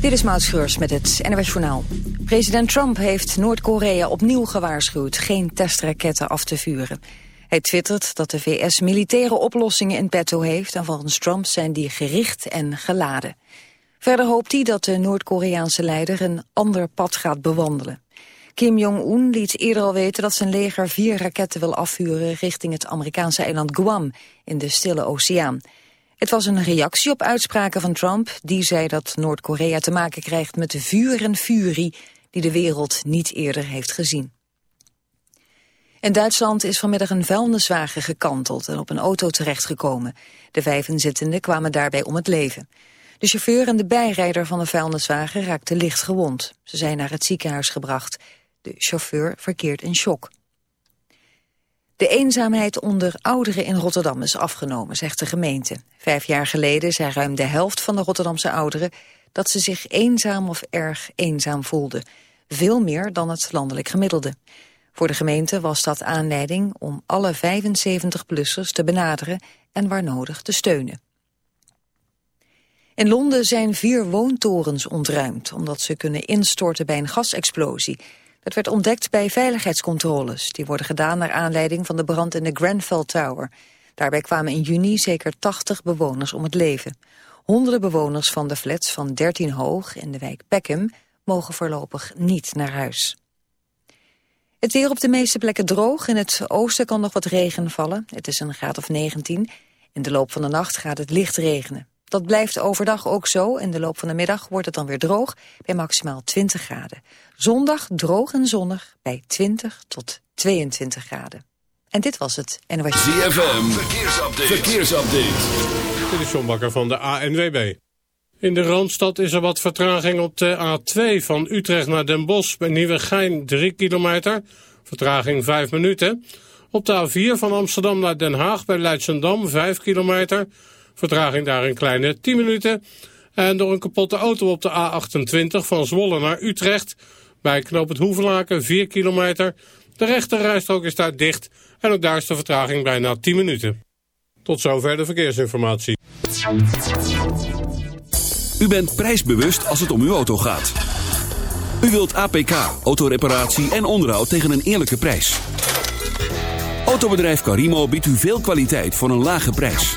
Dit is Maud met het NWS Journaal. President Trump heeft Noord-Korea opnieuw gewaarschuwd geen testraketten af te vuren. Hij twittert dat de VS militaire oplossingen in petto heeft... en volgens Trump zijn die gericht en geladen. Verder hoopt hij dat de Noord-Koreaanse leider een ander pad gaat bewandelen. Kim Jong-un liet eerder al weten dat zijn leger vier raketten wil afvuren... richting het Amerikaanse eiland Guam in de Stille Oceaan. Het was een reactie op uitspraken van Trump... die zei dat Noord-Korea te maken krijgt met de vuur en furie... die de wereld niet eerder heeft gezien. In Duitsland is vanmiddag een vuilniswagen gekanteld en op een auto terechtgekomen. De vijf inzittenden kwamen daarbij om het leven. De chauffeur en de bijrijder van de vuilniswagen raakten licht gewond. Ze zijn naar het ziekenhuis gebracht. De chauffeur verkeert in shock. De eenzaamheid onder ouderen in Rotterdam is afgenomen, zegt de gemeente. Vijf jaar geleden zei ruim de helft van de Rotterdamse ouderen... dat ze zich eenzaam of erg eenzaam voelden. Veel meer dan het landelijk gemiddelde. Voor de gemeente was dat aanleiding om alle 75-plussers te benaderen... en waar nodig te steunen. In Londen zijn vier woontorens ontruimd... omdat ze kunnen instorten bij een gasexplosie... Het werd ontdekt bij veiligheidscontroles. Die worden gedaan naar aanleiding van de brand in de Grenfell Tower. Daarbij kwamen in juni zeker 80 bewoners om het leven. Honderden bewoners van de flats van 13 Hoog in de wijk Peckham... mogen voorlopig niet naar huis. Het weer op de meeste plekken droog. In het oosten kan nog wat regen vallen. Het is een graad of 19. In de loop van de nacht gaat het licht regenen. Dat blijft overdag ook zo. In de loop van de middag wordt het dan weer droog bij maximaal 20 graden. Zondag droog en zonnig bij 20 tot 22 graden. En dit was het. En was ZFM, verkeersupdate. verkeersupdate. Dit is John Bakker van de ANWB. In de Randstad is er wat vertraging op de A2 van Utrecht naar Den Bosch... bij Nieuwegein 3 kilometer, vertraging 5 minuten. Op de A4 van Amsterdam naar Den Haag bij Leidsendam 5 kilometer... Vertraging daar een kleine 10 minuten. En door een kapotte auto op de A28 van Zwolle naar Utrecht... bij knoop het Hoevelaken 4 kilometer. De rechterrijstrook is daar dicht en ook daar is de vertraging bijna 10 minuten. Tot zover de verkeersinformatie. U bent prijsbewust als het om uw auto gaat. U wilt APK, autoreparatie en onderhoud tegen een eerlijke prijs. Autobedrijf Carimo biedt u veel kwaliteit voor een lage prijs.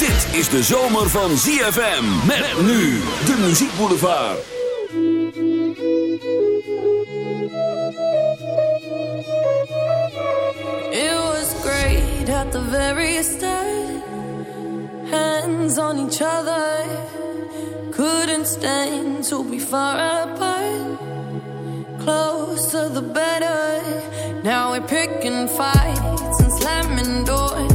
Dit is de zomer van ZFM. Met nu de muziekboulevard. It was great at the very start. Hands on each other. Couldn't stand to be far apart. Closer the better. Now we're picking fights and slamming doors.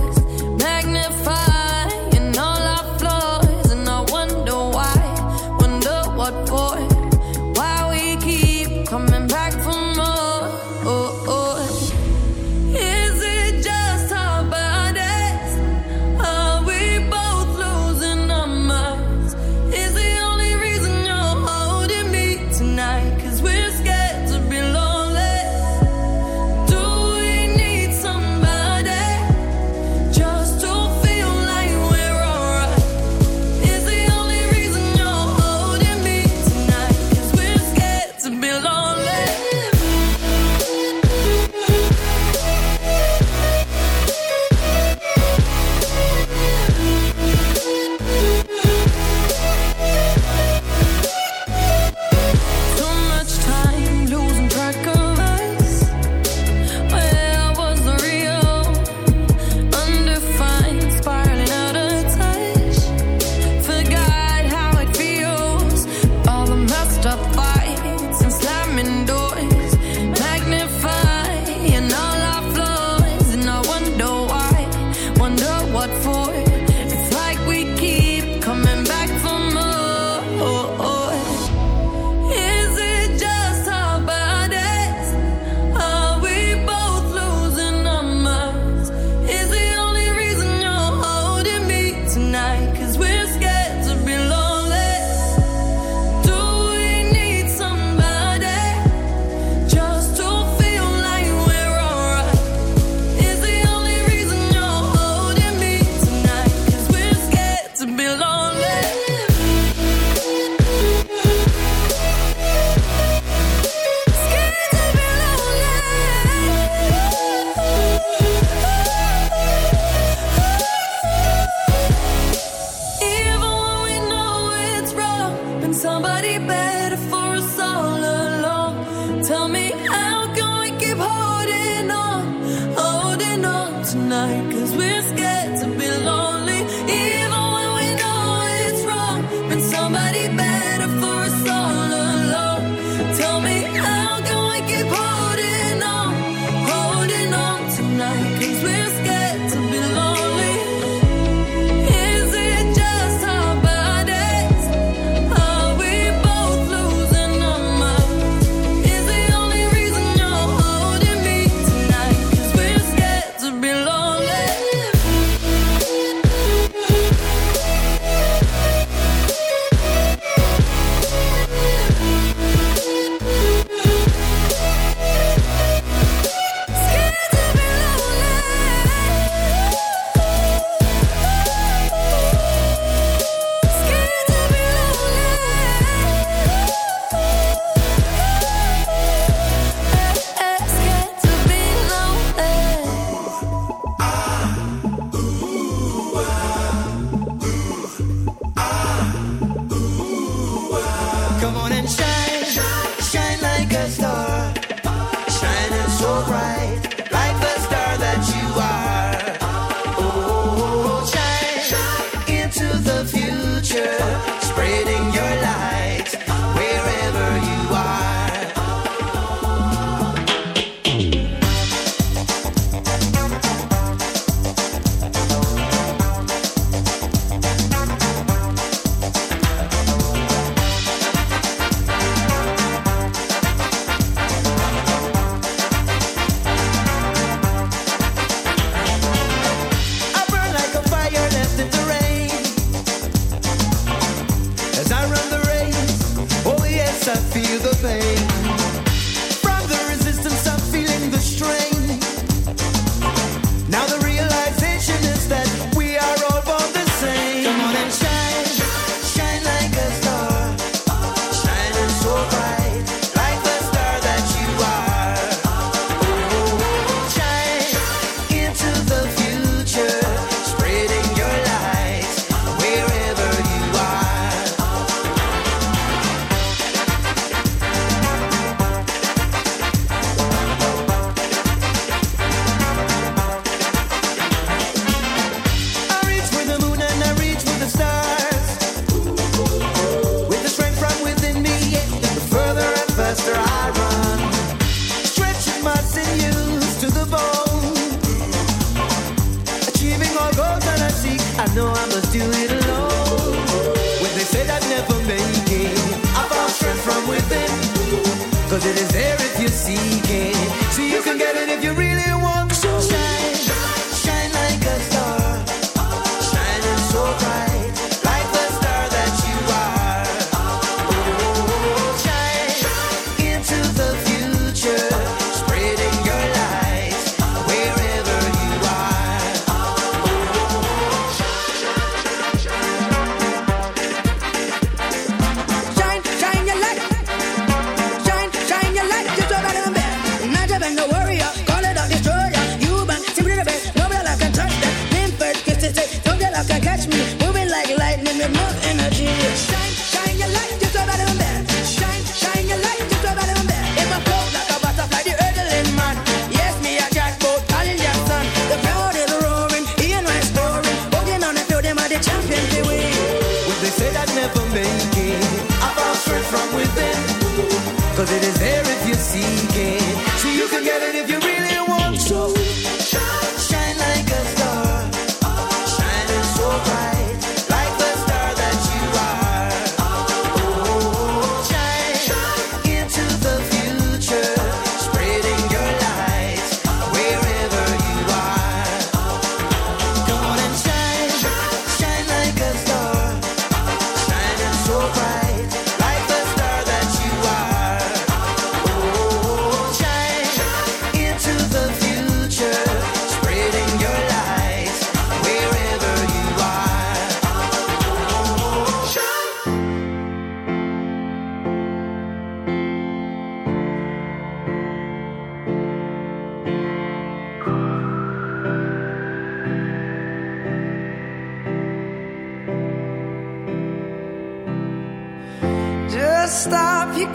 Let's go.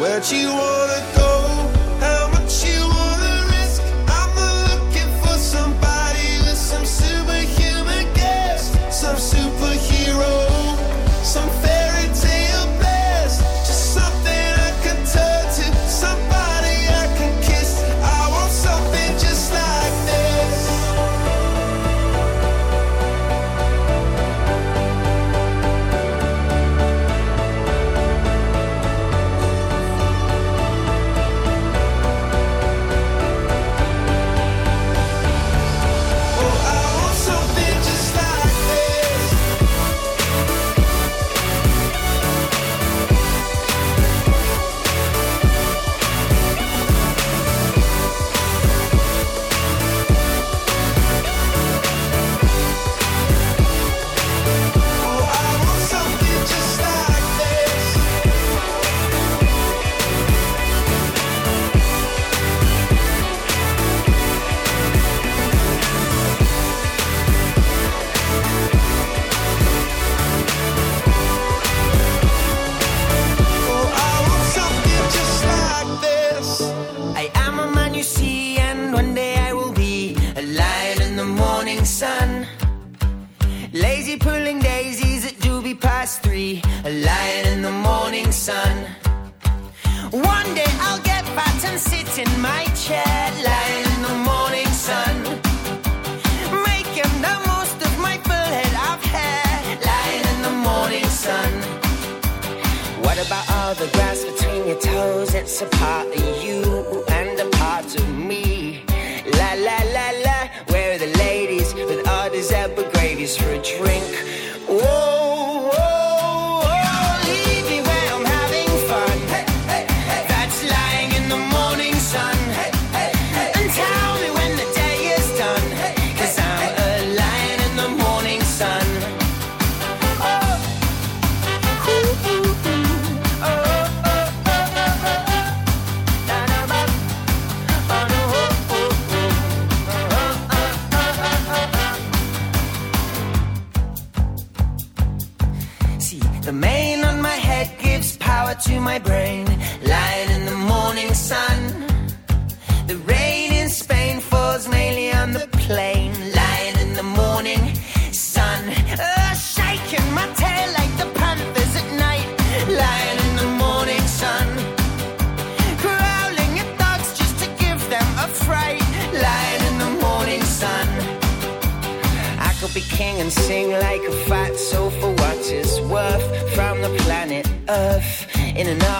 where'd you want your toes, it's a part of you and a part of me. La la la la, where are the ladies with all orders up gravies for a drink? in and out.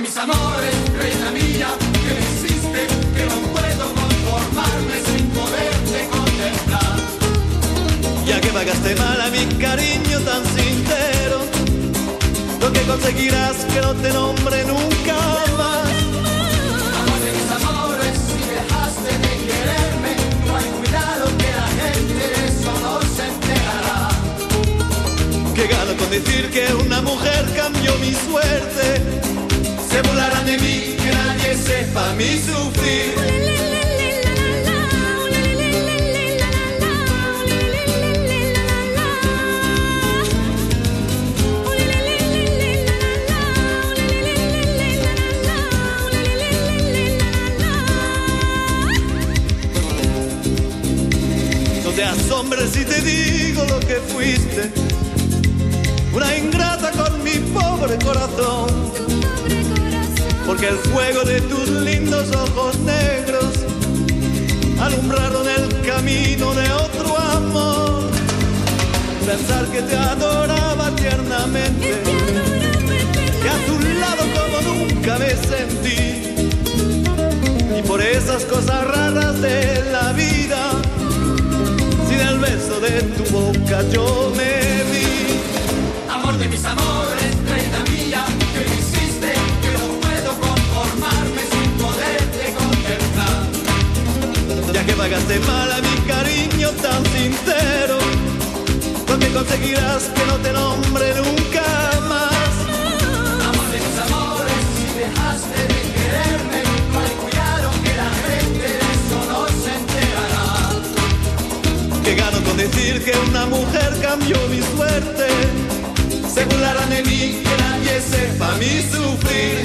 mis amores, reina mía, que existe, que no puedo conformarme sin poderte contemplar. Ya que pagaste mal a mi cariño tan sincero, lo que conseguirás que no te nombre nunca más. Amor de mis amores, si dejaste de quererme, no hay cuidado que la gente de eso no se enterará. Que gano con decir que una mujer cambió mi suerte se de sepa mi sufrir. No te asombres si te digo lo que fuiste. Una ingrata con mi pobre corazón. Porque el fuego de tus lindos ojos negros alumbraron el camino de otro amor. Pensar que te adoraba tiernamente. Que a tu lado como nunca me sentí. Y por esas cosas raras de la vida, sin el beso de tu boca yo me vi. Amor de mis amores, reina mía, pagaste mal a mi cariño tan sincero, ¿dónde conseguirás que no te nombre nunca más? Amor de mis amores, si dejaste de quererme, hay cuidado que la gente de eso no se enterará. Que gano con decir que una mujer cambió mi suerte. Se burlarán de mí, que nadie sepa mi sufrir.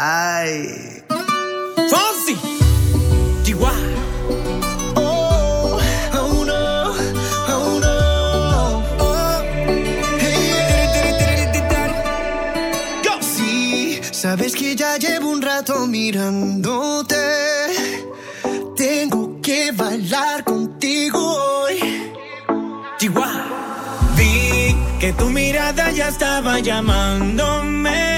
Ay. Fonsi, Chihuahua. Oh, oh no, oh no. Oh, hey. Go. Sí, sabes que ya llevo un rato mirándote. Tengo que bailar contigo hoy. Chihuahua. Vi que tu mirada ya estaba llamándome.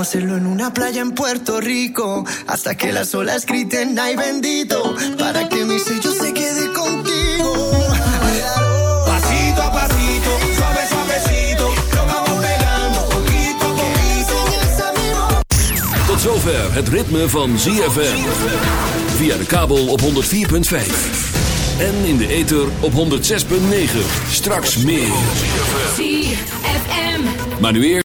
A hacerlo en una playa en Puerto Rico. Hasta que las olas griten, ay bendito. Para que mi sello se quede contigo. Pasito a pasito, suave, suavecito. Nos vamos pegando poquito a poquito. Tot zover het ritme van ZFM. Via de kabel op 104.5. En in de ether op 106.9. Straks meer. ZFM. Maar nu eerst.